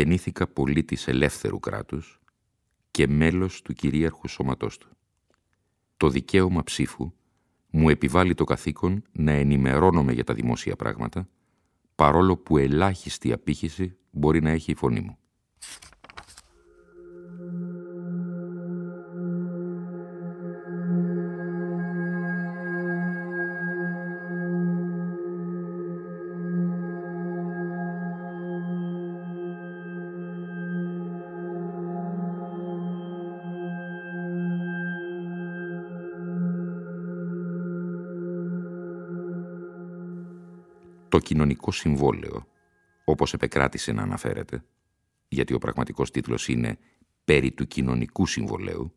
Γεννήθηκα πολίτης ελεύθερου κράτους και μέλος του κυρίαρχου σώματός του. Το δικαίωμα ψήφου μου επιβάλλει το καθήκον να ενημερώνομαι για τα δημόσια πράγματα, παρόλο που ελάχιστη απήχηση μπορεί να έχει η φωνή μου. Το κοινωνικό συμβόλαιο, όπως επεκράτησε να αναφέρεται, γιατί ο πραγματικός τίτλος είναι «Περί του κοινωνικού συμβολέου»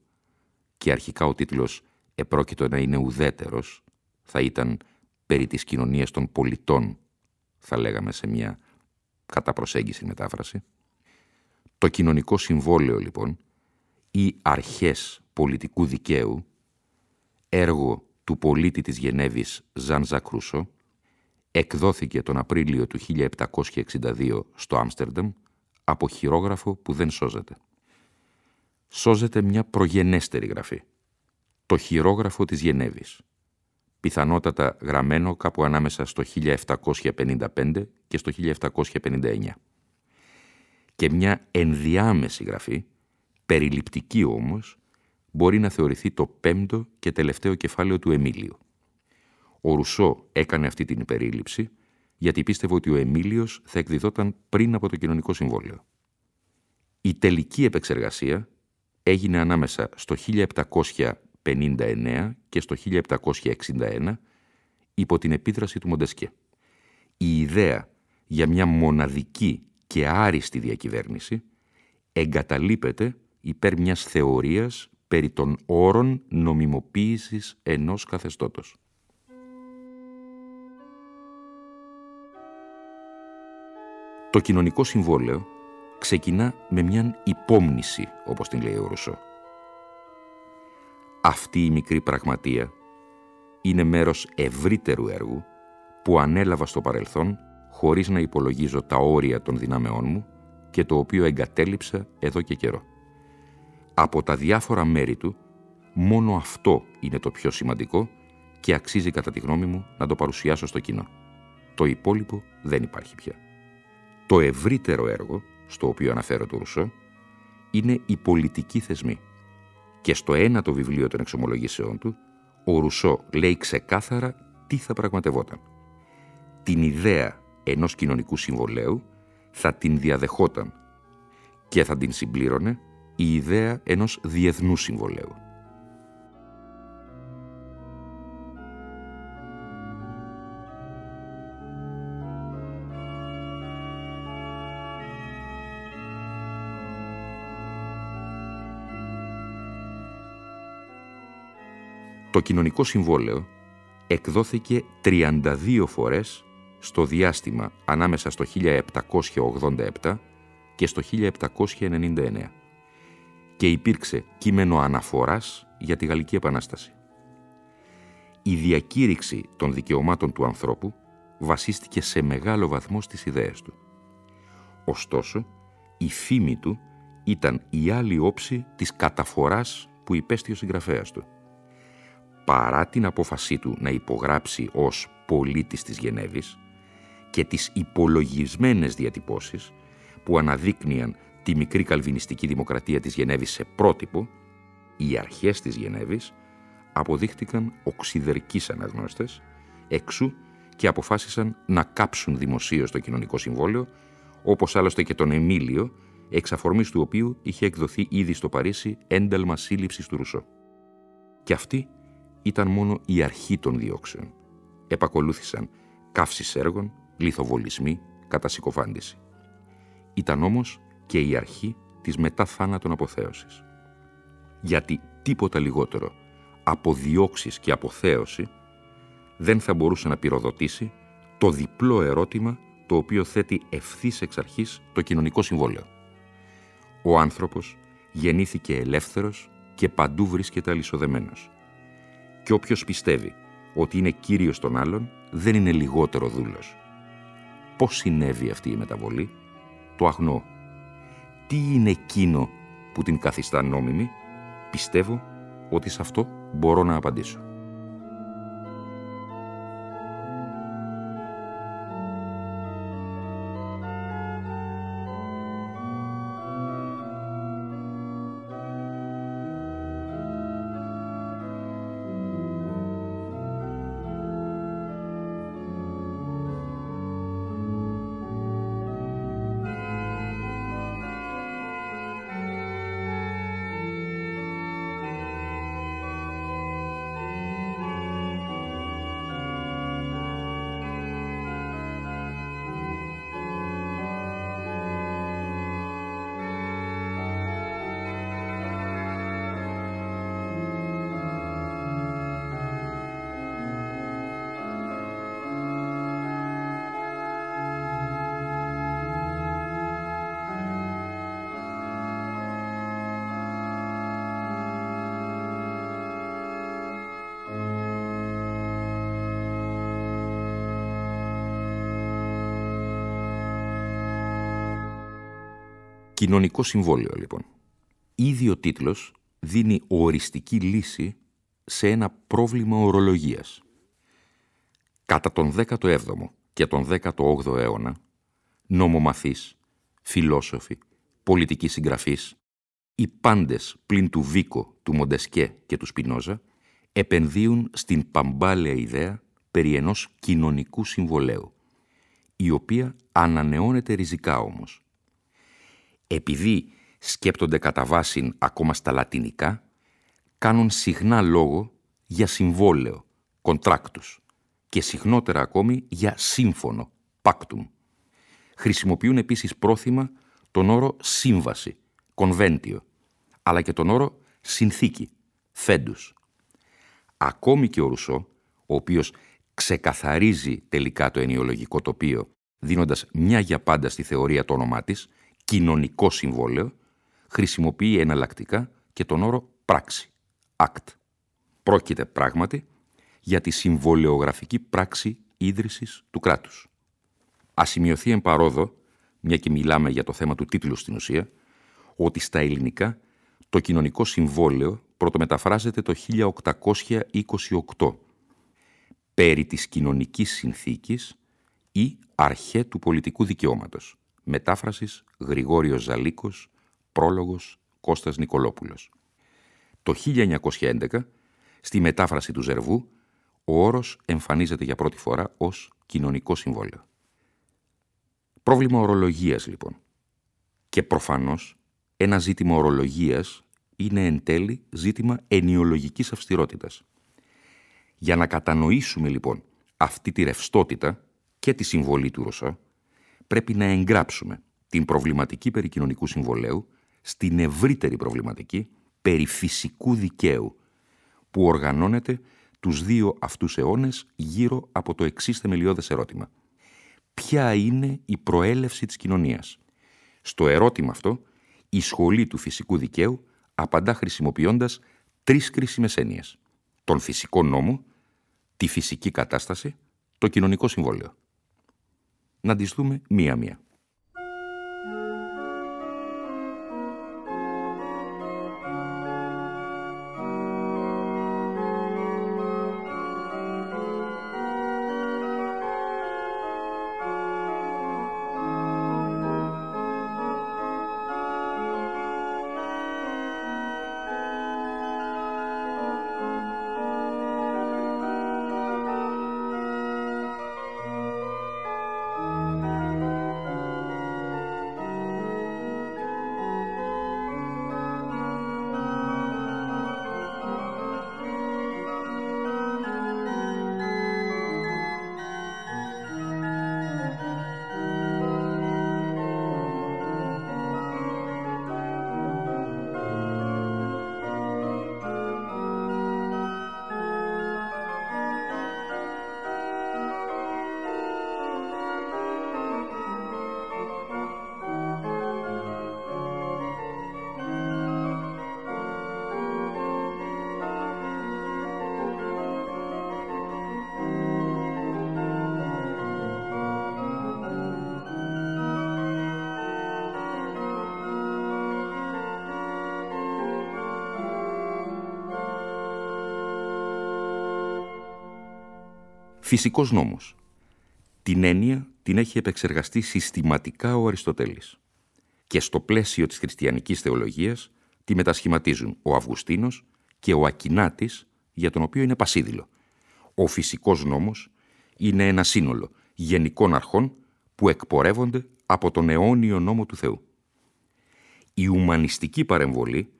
και αρχικά ο τίτλος επρόκειτο να είναι ουδέτερος, θα ήταν «Περί της κοινωνίας των πολιτών», θα λέγαμε σε μια κατά προσέγγιση μετάφραση. Το κοινωνικό συμβόλαιο, λοιπόν, ή αρχές πολιτικού δικαίου, έργο του πολίτη της Γενέβης Ζαν Ζακρούσο, εκδόθηκε τον Απρίλιο του 1762 στο Άμστερνταμ από χειρόγραφο που δεν σώζεται. Σώζεται μια προγενέστερη γραφή. Το χειρόγραφο της Γενέβης. Πιθανότατα γραμμένο κάπου ανάμεσα στο 1755 και στο 1759. Και μια ενδιάμεση γραφή, περιληπτική όμως, μπορεί να θεωρηθεί το πέμπτο και τελευταίο κεφάλαιο του Εμίλιου. Ο Ρουσό έκανε αυτή την υπερίληψη γιατί πίστευε ότι ο Εμίλιος θα εκδιδόταν πριν από το κοινωνικό συμβόλαιο. Η τελική επεξεργασία έγινε ανάμεσα στο 1759 και στο 1761 υπό την επίδραση του Μοντεσκέ. Η ιδέα για μια μοναδική και άριστη διακυβέρνηση εγκαταλείπεται υπέρ μιας θεωρίας περί των όρων νομιμοποίησης ενός καθεστώτος. Το κοινωνικό συμβόλαιο ξεκινά με μια υπόμνηση, όπως την λέει ο Ρουσό. Αυτή η μικρή πραγματεία είναι μέρος ευρύτερου έργου που ανέλαβα στο παρελθόν χωρίς να υπολογίζω τα όρια των δυνάμεών μου και το οποίο εγκατέλειψα εδώ και καιρό. Από τα διάφορα μέρη του, μόνο αυτό είναι το πιο σημαντικό και αξίζει κατά τη γνώμη μου να το παρουσιάσω στο κοινό. Το υπόλοιπο δεν υπάρχει πια. Το ευρύτερο έργο, στο οποίο αναφέρω το Ρουσό, είναι η πολιτική θεσμή. Και στο ένατο βιβλίο των εξομολογήσεών του, ο Ρουσό λέει ξεκάθαρα τι θα πραγματευόταν. Την ιδέα ενός κοινωνικού συμβολέου θα την διαδεχόταν και θα την συμπλήρωνε η ιδέα ενός διεθνού συμβολέου. Το κοινωνικό συμβόλαιο εκδόθηκε 32 φορές στο διάστημα ανάμεσα στο 1787 και στο 1799 και υπήρξε κείμενο αναφοράς για τη Γαλλική Επανάσταση. Η διακήρυξη των δικαιωμάτων του ανθρώπου βασίστηκε σε μεγάλο βαθμό στις ιδέες του. Ωστόσο, η φήμη του ήταν η άλλη όψη της καταφοράς που υπέστη ο συγγραφέας του παρά την απόφασή του να υπογράψει ως πολίτης της Γενέβης και τις υπολογισμένες διατυπώσεις που αναδείκνυαν τη μικρή καλβινιστική δημοκρατία της Γενέβης σε πρότυπο, οι αρχές της Γενέβης αποδείχτηκαν οξυδερκείς αναγνώστες, εξού και αποφάσισαν να κάψουν δημοσίως το κοινωνικό συμβόλαιο, όπως άλλωστε και τον Εμίλιο, εξ αφορμής του οποίου είχε εκδοθεί ήδη στο Παρίσι ένταλμα σύλληψης του Ρουσό. Και αυτή ήταν μόνο η αρχή των διώξεων. Επακολούθησαν καύσεις έργων, λιθοβολισμοί, κατασυκοφάντηση. Ήταν όμως και η αρχή της μετά θάνατον αποθέωσης. Γιατί τίποτα λιγότερο από διώξεις και αποθέωση δεν θα μπορούσε να πυροδοτήσει το διπλό ερώτημα το οποίο θέτει ευθύς εξ αρχής το κοινωνικό συμβόλαιο. Ο άνθρωπος γεννήθηκε ελεύθερος και παντού βρίσκεται αλυσοδεμένος. Και όποιος πιστεύει ότι είναι κύριος των άλλων, δεν είναι λιγότερο δούλος. Πώς συνέβη αυτή η μεταβολή, το αγνώ. Τι είναι εκείνο που την καθιστά νόμιμη, πιστεύω ότι σε αυτό μπορώ να απαντήσω. Κοινωνικό συμβόλαιο, λοιπόν. Ήδη ο τίτλος δίνει οριστική λύση σε ένα πρόβλημα ορολογίας. Κατά τον 17ο και τον 18ο αιώνα, νομομαθείς, φιλόσοφοι, πολιτικοί συγγραφείς, οι πάντες πλην του Βίκο, του Μοντεσκέ και του Σπινόζα, επενδύουν στην παμπάλαια ιδέα περί ενός κοινωνικού συμβολέου, η οποία ανανεώνεται ριζικά όμως επειδή σκέπτονται κατά βάση ακόμα στα λατινικά, κάνουν συχνά λόγο για συμβόλαιο, κοντράκτους και συχνότερα ακόμη για σύμφωνο, πάκτουμ. Χρησιμοποιούν επίσης πρόθυμα τον όρο σύμβαση, κονβέντιο, αλλά και τον όρο συνθήκη, φέντους. Ακόμη και ο Ρουσό, ο οποίος ξεκαθαρίζει τελικά το ενιολογικό τοπίο, δίνοντας μια για πάντα στη θεωρία το όνομά της, κοινωνικό συμβόλαιο, χρησιμοποιεί εναλλακτικά και τον όρο πράξη, act. Πρόκειται πράγματι για τη συμβολεογραφική πράξη ίδρυσης του κράτους. Ας σημειωθεί εν παρόδο, μια και μιλάμε για το θέμα του τίτλου στην ουσία, ότι στα ελληνικά το κοινωνικό συμβόλαιο πρωτομεταφράζεται το 1828 περί της κοινωνικής συνθήκης ή αρχέ του πολιτικού δικαιώματος Μετάφρασης Γρηγόριος Ζαλίκος, πρόλογος Κώστας Νικολόπουλος. Το 1911, στη μετάφραση του Ζερβού, ο όρος εμφανίζεται για πρώτη φορά ως κοινωνικό συμβόλαιο. Πρόβλημα ορολογίας, λοιπόν. Και προφανώς, ένα ζήτημα ορολογίας είναι εν τέλει ζήτημα ενιολογικής αυστηρότητας. Για να κατανοήσουμε, λοιπόν, αυτή τη ρευστότητα και τη συμβολή του Ρωσά, πρέπει να εγγράψουμε την προβληματική περί κοινωνικού συμβολέου στην ευρύτερη προβληματική περί φυσικού δικαίου που οργανώνεται τους δύο αυτούς αιώνες γύρω από το εξής θεμελιώδες ερώτημα. Ποια είναι η προέλευση της κοινωνίας; Στο ερώτημα αυτό, η σχολή του φυσικού δικαίου απαντά χρησιμοποιώντας τρεις κρίσιμες έννοιες. Τον φυσικό νόμο, τη φυσική κατάσταση, το κοινωνικό συμβόλαιο να τις δούμε μία-μία. Φυσικός νόμος. Την έννοια την έχει επεξεργαστεί συστηματικά ο Αριστοτέλης. Και στο πλαίσιο της χριστιανικής θεολογίας τη μετασχηματίζουν ο Αυγουστίνος και ο Ακινάτης, για τον οποίο είναι πασίδηλο. Ο φυσικός νόμος είναι ένα σύνολο γενικών αρχών που εκπορεύονται από τον αιώνιο νόμο του Θεού. Η ουμανιστική παρεμβολή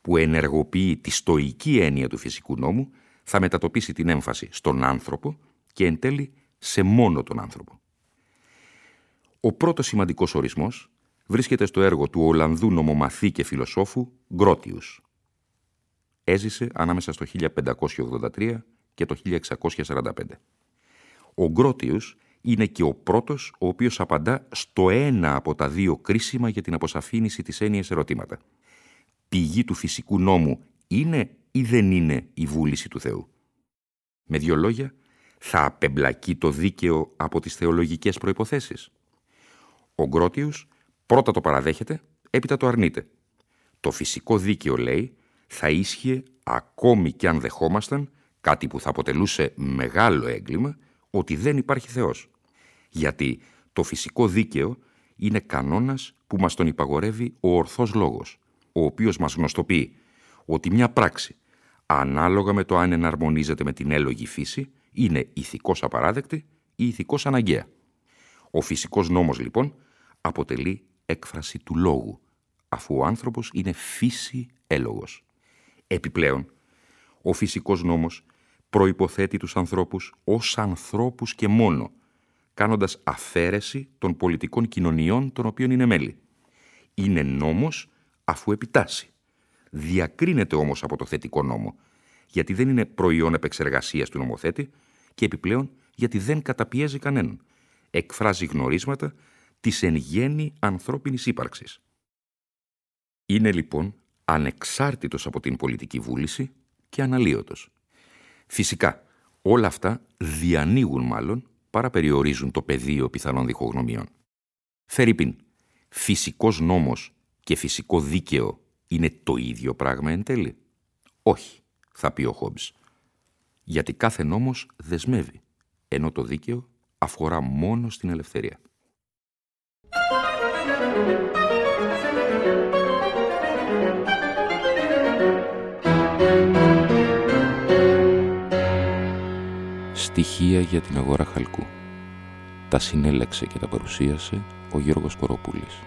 που ενεργοποιεί τη στοική έννοια του φυσικού νόμου θα μετατοπίσει την έμφαση στον άνθρωπο και εν τέλει σε μόνο τον άνθρωπο. Ο πρώτος σημαντικός ορισμός βρίσκεται στο έργο του Ολλανδού νομομαθή και φιλοσόφου Γκρότιους. Έζησε ανάμεσα στο 1583 και το 1645. Ο Γκρότιους είναι και ο πρώτος ο οποίος απαντά στο ένα από τα δύο κρίσιμα για την αποσαφήνιση της έννοιας ερωτήματα. Πηγή του φυσικού νόμου είναι ή δεν είναι η βούληση του Θεού. Με δύο λόγια, θα απεμπλακεί το δίκαιο από τις θεολογικές προϋποθέσεις. Ο Γκρότιους πρώτα το παραδέχεται, έπειτα το αρνείται. Το φυσικό δίκαιο, λέει, θα ίσχυε ακόμη κι αν δεχόμασταν κάτι που θα αποτελούσε μεγάλο έγκλημα, ότι δεν υπάρχει Θεός. Γιατί το φυσικό δίκαιο είναι κανόνας που μας τον υπαγορεύει ο ορθός λόγος, ο οποίος μας γνωστοποιεί ότι μια πράξη, ανάλογα με το αν εναρμονίζεται με την έλογη φύση, είναι ηθικός απαράδεκτη ή ηθικός αναγκαία. Ο φυσικός νόμος, λοιπόν, αποτελεί έκφραση του λόγου, αφού ο άνθρωπος είναι φύση έλογος. Επιπλέον, ο φυσικός νόμος προϋποθέτει τους ανθρώπους ως ανθρώπους και μόνο, κάνοντας αφαίρεση των πολιτικών κοινωνιών των οποίων είναι μέλη. Είναι νόμος αφού επιτάσσει. Διακρίνεται όμως από το θετικό νόμο, γιατί δεν είναι προϊόν επεξεργασίας του νομοθέτη και επιπλέον γιατί δεν καταπιέζει κανέναν. Εκφράζει γνωρίσματα της εν γέννη ανθρώπινης ύπαρξης. Είναι λοιπόν ανεξάρτητος από την πολιτική βούληση και αναλύωτος. Φυσικά, όλα αυτά διανοίγουν μάλλον παρά περιορίζουν το πεδίο πιθανών διχογνωμιών. Φερρυπίν, φυσικός νόμος και φυσικό δίκαιο είναι το ίδιο πράγμα εν τέλει; Όχι, θα πει ο Χόμπς. Γιατί κάθε νόμος δεσμεύει, ενώ το δίκαιο αφορά μόνο στην ελευθερία. Στοιχεία για την αγορά χαλκού. Τα συνέλεξε και τα παρουσίασε ο Γιώργος Κοροπούλης.